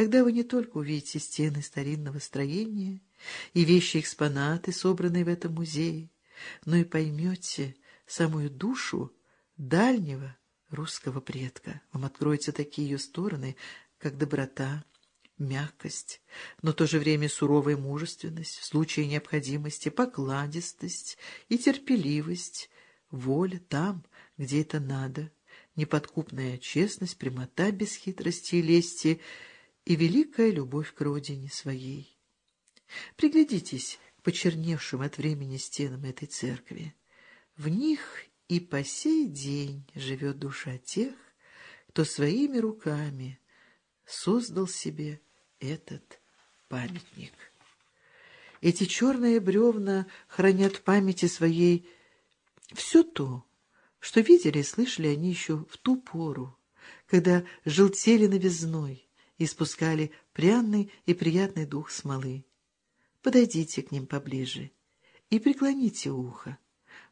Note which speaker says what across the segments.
Speaker 1: Тогда вы не только увидите стены старинного строения и вещи-экспонаты, собранные в этом музее, но и поймете самую душу дальнего русского предка. Вам откроются такие ее стороны, как доброта, мягкость, но в то же время суровая мужественность, в случае необходимости покладистость и терпеливость, воля там, где это надо, неподкупная честность, прямота без хитрости и лести и великая любовь к родине своей. Приглядитесь к почерневшим от времени стенам этой церкви. В них и по сей день живет душа тех, кто своими руками создал себе этот памятник. Эти черные бревна хранят в памяти своей все то, что видели и слышали они еще в ту пору, когда желтели новизной и спускали пряный и приятный дух смолы. Подойдите к ним поближе и преклоните ухо.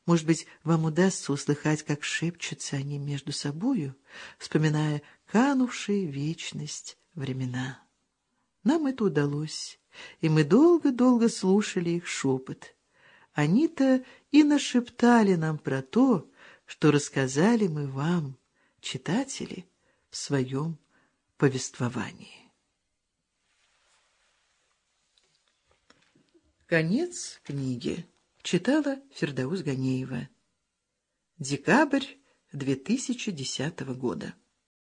Speaker 1: Может быть, вам удастся услыхать, как шепчутся они между собою, вспоминая канувшие вечность времена. Нам это удалось, и мы долго-долго слушали их шепот. Они-то и нашептали нам про то, что рассказали мы вам, читатели, в своем повествовании. Конец книги. Читала Фердаус Ганеева. Декабрь 2010 года.